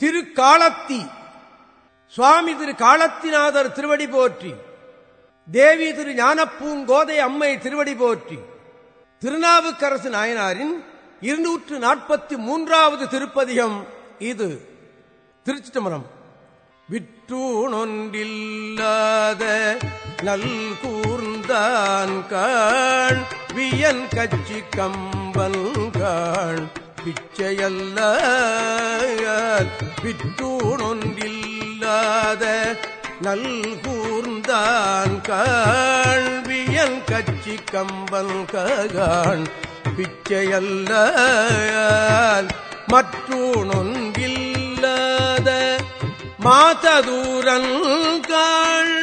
திருக்காலத்தி. சுவாமி திரு காலத்திநாதர் திருவடி போற்றி. தேவி திரு ஞானப்பூங்கோதை அம்மை திருவடி போற்றி. திருநாவுக்கரசு நாயனாரின் இருநூற்று நாற்பத்தி மூன்றாவது திருப்பதிகம் இது. திருச்சிட்டமரம் விற்றூணொன்றில்லாத நல் கூர்ந்தான் காண் வியன் கட்சி கம்பன் காண் பிச்சையல்ல விற்றூணொன்றில்லாத நல்கூர்ந்தான் காண்பியன் கச்சி கம்பன் ககான். பிச்சையல்ல மற்றூணொன்றில்லாத மாததூரன் காள்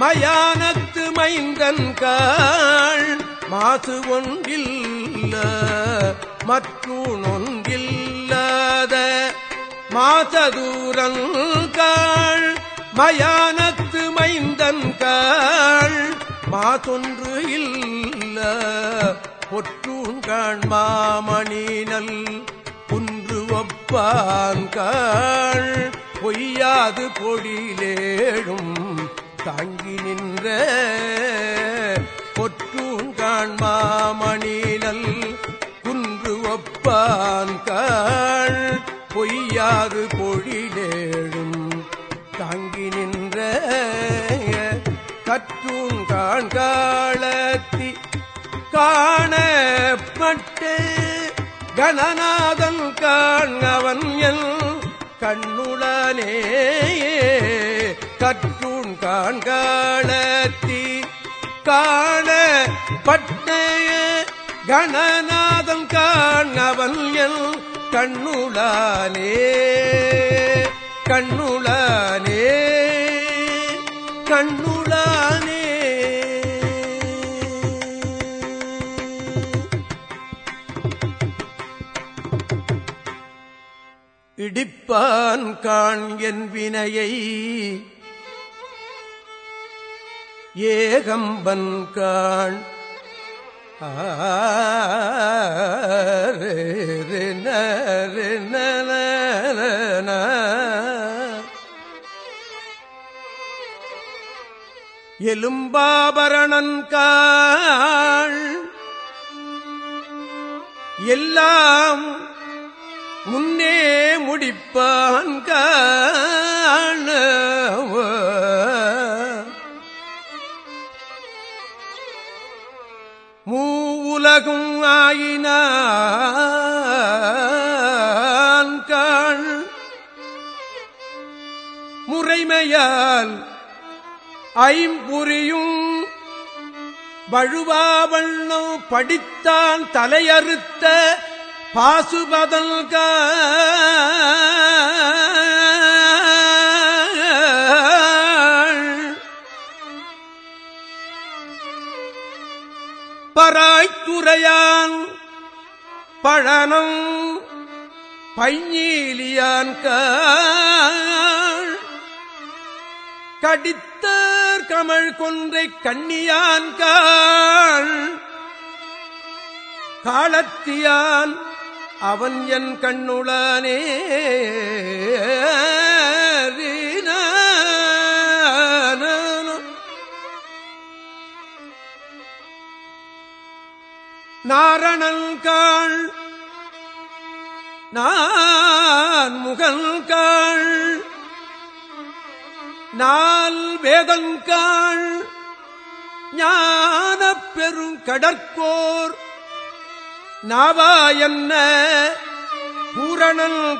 மயானத்து மைந்தன் காள். மாசு ஒன்றில்ல மற்றூணொன்றில்லாத மாசதூரங்காள் மயானத்து மைந்தன்காள் மாசொன்று இல்ல பொற்றூண்காண் மாமணினல் குன்று ஒப்பான்காள் பொய்யாது பொடிலேடும் தாங்கி நின்ற பொற்றூண்காண் மாமணினல் குன்று ஒப்பான் காள் பொய்யாது பொழிலேடும் தாங்கி நின்ற கற்றும் காண்காலத்தி காணப்பட்டு கணநாதன் காண்பவன் என் கண்ணுளனே கற்றூன் காண்காலத்தி காணப்பட்டே கணநாதம் காணவன் என் கண்ணுளானே கண்ணுளானே கண்ணுளானே. இடிப்பான் காண் என் வினையை ஏகம்பன் காண் எலும்பாபரணன் காள் எல்லாம் முன்னே முடிப்பான் உலகும் ஆயினான் காண் முறைமையால் ஐம்புரியும் வழுவாவண்ணோ படித்தான் தலையறுத்த பாசுபதல் பராய்த்துறையான் பழனம் பைஞீலியான் கடித்தார் கமழ் கொன்றை கண்ணியான் காலத்தியான் அவன் என் கண்ணுளானே. நாரணன்காள் நான் முகன்காள் நால் வேதன்காள் ஞான பெரும் கடற்கோர் நாவா என்ன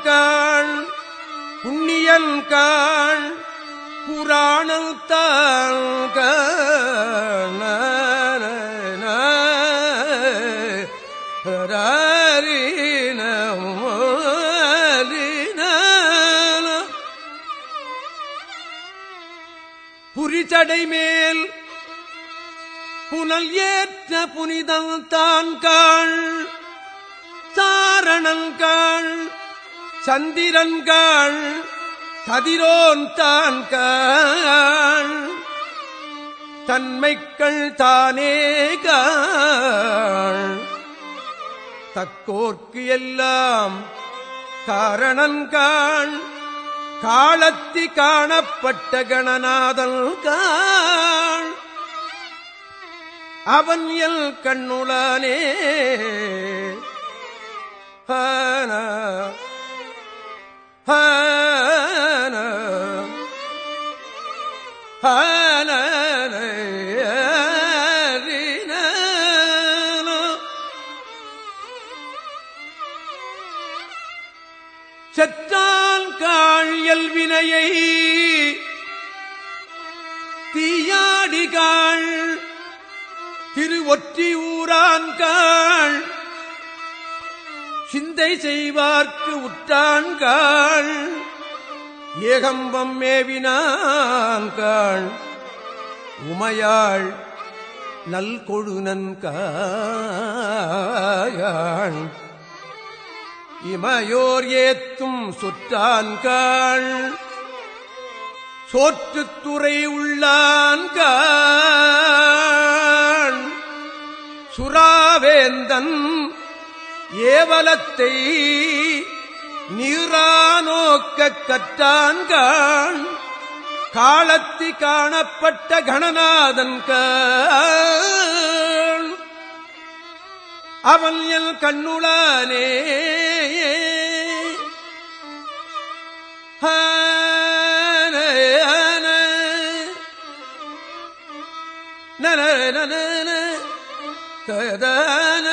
காள். புண்ணியல் காள். புராணல் புனல் ஏற்ற புனிதம் தான் காள் சாரணங்காள் சந்திரன்காள் கதிரோன் தான் காள் தன்மைக்கள் தானே காள் தக்கோர்க்கு எல்லாம் காரணன்காள். காலத்தி காணப்பட்ட கணநாதன் காள் அவன் எல் கண்ணுளானே. ஹான ஹான ஹான. செற்றான் காழியல் வினையை தீயாடிகாள் திரு ஒற்றி ஊரான்காள் சிந்தை செய்வார்க்கு உற்றான்காள் ஏகம்பம் மேவினான்காள் உமையாள் நல்கொழுனன்காள் இமையோர் ஏத்தும் சுற்றான்காள். சோற்றுத்துறை உள்ளான்காள். சுறாவேந்தன் ஏவலத்தை நீரானோக்க கற்றான்காள். காலத்தி காணப்பட்ட கணநாதன்காள். அவன் எல் கண்ணுளானே நன நன ததன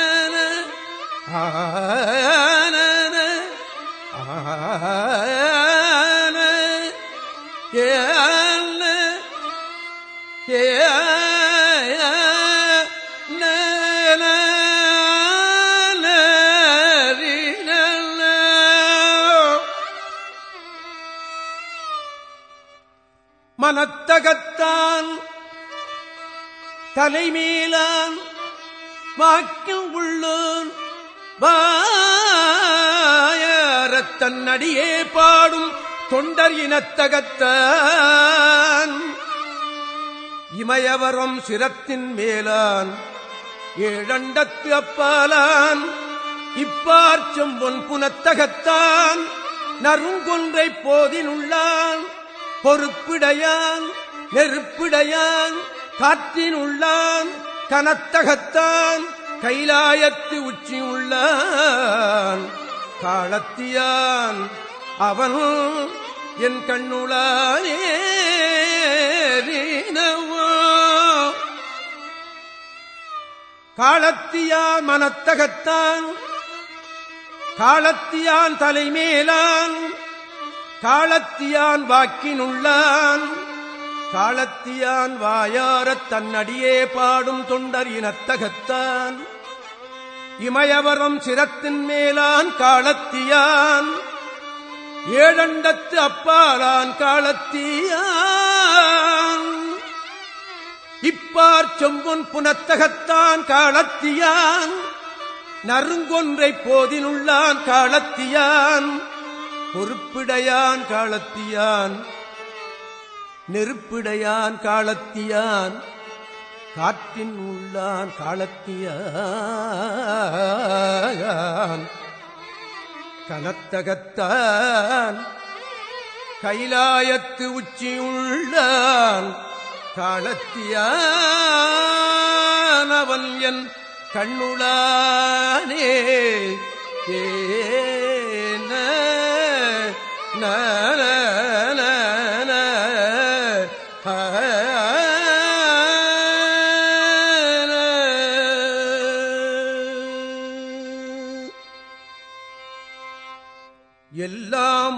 மனத்தகத்தான் தலைமேலான் வாக்கில் உள்ளோன் வாயரத்தன் அடியே பாடும் தொண்டர் இனத்தகத்தான். இமயவரம் சிரத்தின் மேலான் ஏழண்டத்து அப்பாலான். இப்பார் செம்பொன் புனத்தகத்தான். நறுங்கொன்றை போதினுள்ளான் பொறுப்பிடையான். நெருப்பிடையான் காற்றினுள்ளான் கனத்தகத்தான் கைலாயத்து உச்சி உள்ளான் காலத்தியான் அவனும் என் கண்ணுளானே காலத்தியான் மனத்தகத்தான் காலத்தியான் தலைமேலான் காலத்தியான் வாக்கினுள்ளான். காலத்தியான் வாயாரத் தன்னடியே பாடும் தொண்டர் இனத்தகத்தான். இமயவரம் சிரத்தின் மேலான் காலத்தியான். ஏழண்டத்து அப்பாலான் காலத்தியான். இப்பார் செம்பொன் புனத்தகத்தான் காலத்தியான். நறுங்கொன்றை போதினுள்ளான் காலத்தியான். பொறுப்பிடையான் காலத்தியான். நெருப்பிடையான் காலத்தியான் காற்றின் உள்ளான் காலத்தியான். கனத்தகத்தான் கைலாயத்து உச்சியுள்ளான் காலத்தியான். அவன் என் கண்ணுளானே ஏன நன எல்லாம்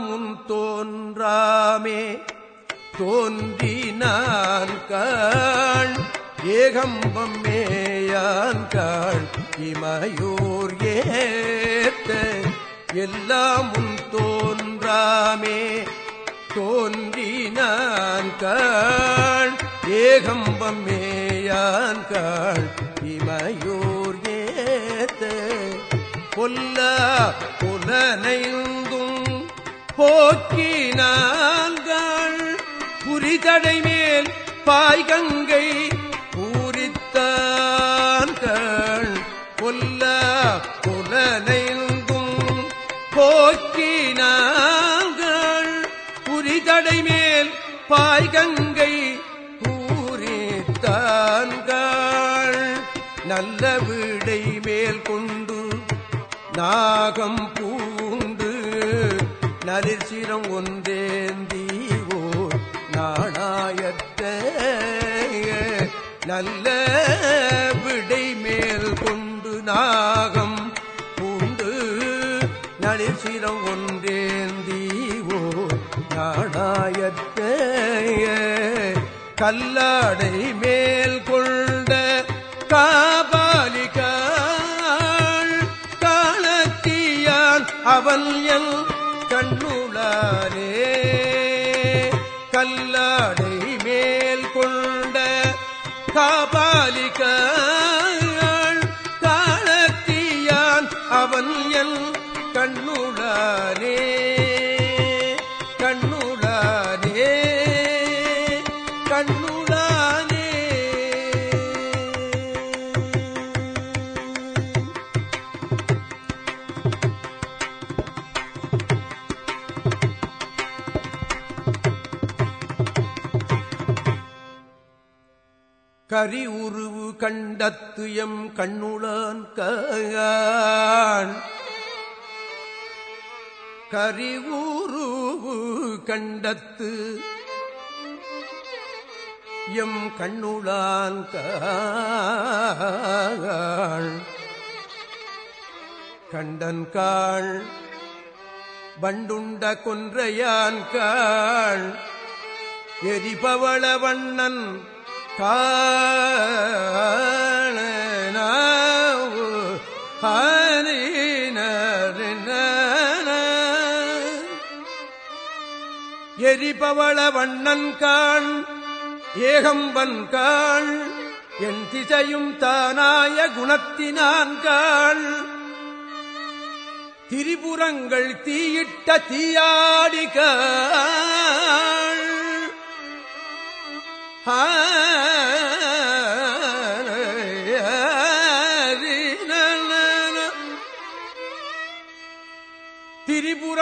உன் தோன்றாமே தோன்றினான் காள். ஏகம்பம் மேயான் காள் இமயூர் ஏத்த. எல்லாம் உன் தோன்றாமே தோன்றினான் காள் ஏகம்பம் மேயான் காள் இமையோர் ஏத்த. கொல்ல புலனைந்தும் போக்கினான்கள் புரிதடை மேல் பாய்கங்கை பூரித்தான்கள் கொல்ல புலனைந்தும் பாய்கங்கை பூரித்தான்கள் நல்ல விடை மேல் கொண்டு நாகம் பூண்டு நலிர்சிரம் ஒன்றேந்தீவோ நாணாயத்த. நல்ல கல்லடை மேல் கொண்ட காபாலிகாள் காலத்தியான் அவன் என் கரி உருவு கண்டத்து எம் கண்ணுளான் கரி உருவு கண்டத்து எம் கண்ணுளான் கண்டன் காள் வண்டுண்ட கொன்றையான் காள் எரிபவள வண்ணன் எரிபவள வண்ணன் காண் ஏகம்பன் காள் என் திசையும் தானாய குணத்தினான் காள் திரிபுரங்கள் தீயிட்ட தீயாடிகாள்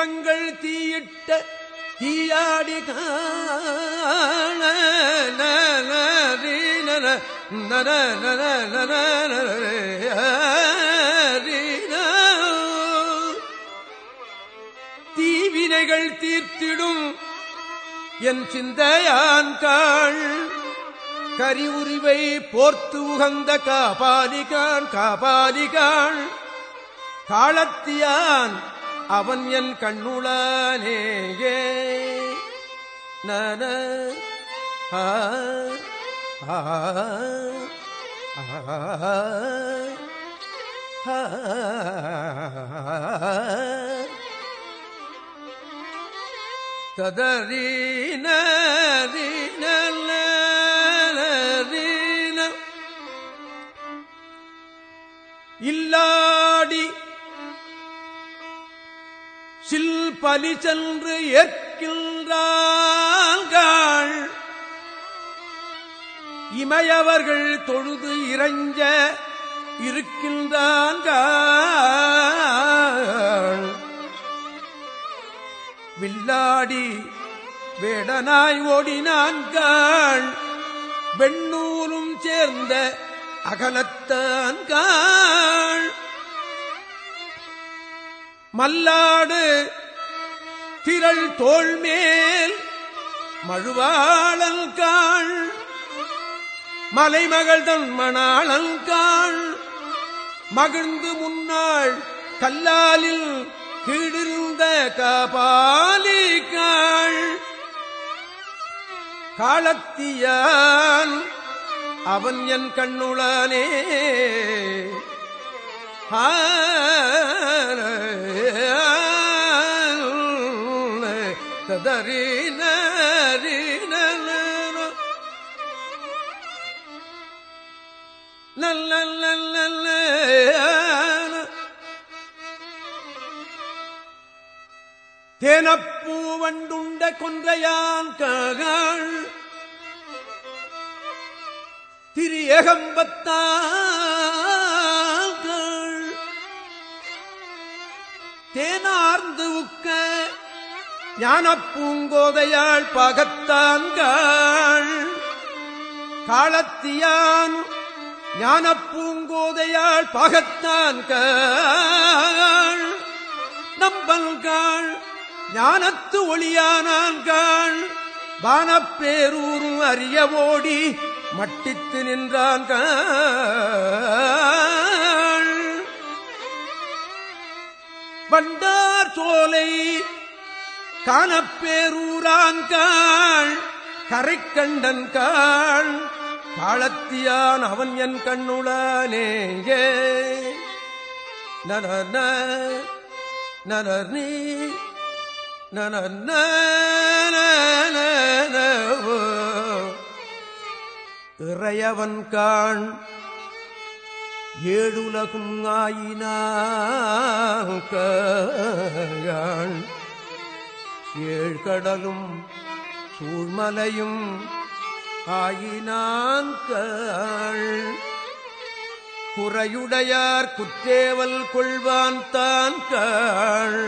தீபங்கள் தீயிட்ட தீயாடி காண நர நர நர தீவினைகள் தீர்த்திடும் என் சிந்தையான் காள் கரி உரிவை போர்த்து உகந்த காபாலிகான் காபாலிகான் காலத்தியான் அவன் என் கண்ணுளானேயே நன ததரீன சில் பலி சென்று ஏற்கின்றாள் இமையவர்கள் தொழுது இறைஞ்ச இருக்கின்றான் வில்லாடி வேடனாய் ஓடினான்காள். வெண்ணூலும் சேர்ந்த அகலத்தான்காள். மல்லாடு திரள் தோள்மேல் மழுவாளங்காள் மலைமகள் தன் மணாளங்காள் மகிழ்ந்து முன்னாள் கல்லாலில் கீழிருந்த காபாலிகாள் காலத்தியான் அவன் என் கண்ணுளானே ஆ ததறின நல்ல நல்ல தேனப்பூ வண்டுண்ட கொன்றையான் ககள் திரு ஏகம்பத்தாள் தேனார்ந்து உக்க ஞானப் பூங்கோதையாள் பகத்தான்காள். காலத்தியான் ஞானப் பூங்கோதையாள் பகத்தான்காள். நம்பல்காள் ஞானத்து ஒளியானான்கள். வானப்பேரூரும் அறிய ஓடி மட்டித்து நின்றான்கள் வண்டார் சோலை காணப்பேரூரான்காள் கரைக்கண்டன் காள் காலத்தியான் அவன் என் கண்ணுளானேயே நன நனி நன இறையவன் காண் ஏழுலகும் ஆயினான் ஏழ்கடலும் சூழ்மலையும் ஆயினான் குறையுடையார் குற்றேவல் கொள்வான் தான் கள்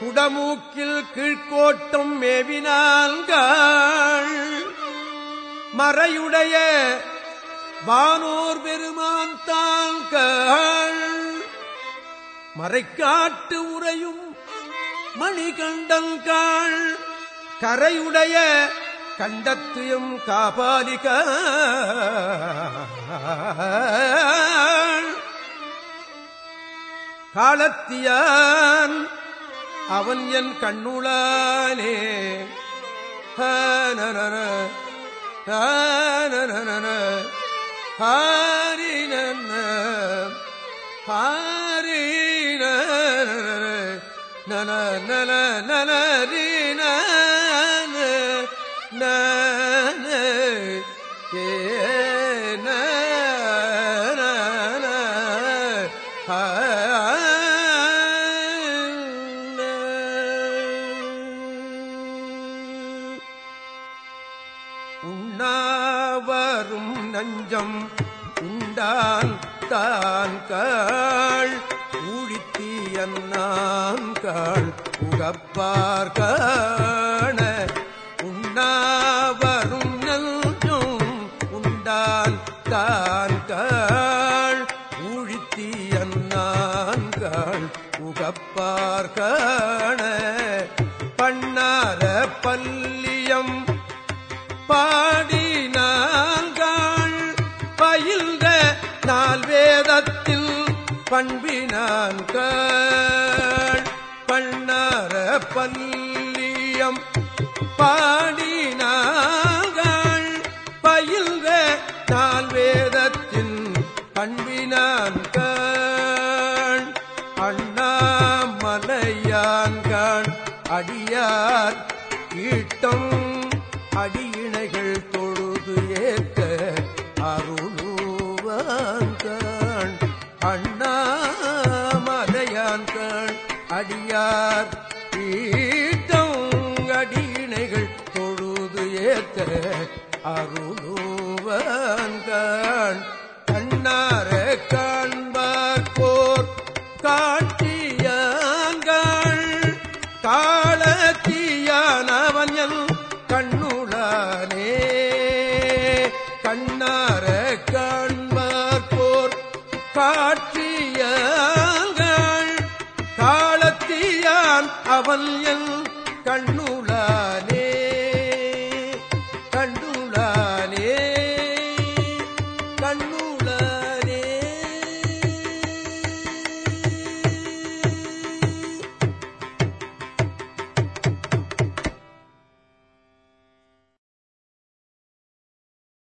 குடமூக்கில் கீழ்கோட்டம் மேவினான்காள் மறையுடைய வானோர் பெருமான் தாங்கள் மறைக்காட்டு உரையும் மணிகண்டங்காள் கரையுடைய கண்டத்தையும் காபாலிக காலத்தியான் அவன் என் கண்ணுளானே ஹனன ஹனன ஹாரின ஹாரின நன நன நன ஏ உண்ணாவரும் நஞ்சம் உண்டான் தான் உகப்பார்காண உண்ணாவரும் நல்கும் உண்டான் தான் காள் ஊழித்தீயன்னான் காள் உகப்பார்காண பண்ணார பல்லியம் பாடினாங்கள் பயில்ந்த நால் வேதத்தில் பண்பினான்கள். அடியார் ஈட்டம் அடியினைகள் தொழுது ஏற்க அருளுவான்கள் அண்ணாமலையான்கள் அடியார் ஈட்டம் அடியினைகள் தொழுது ஏற்க அருளுவான்கள் கண்ணார காண்பார் போர் காட்டியான்கள் கா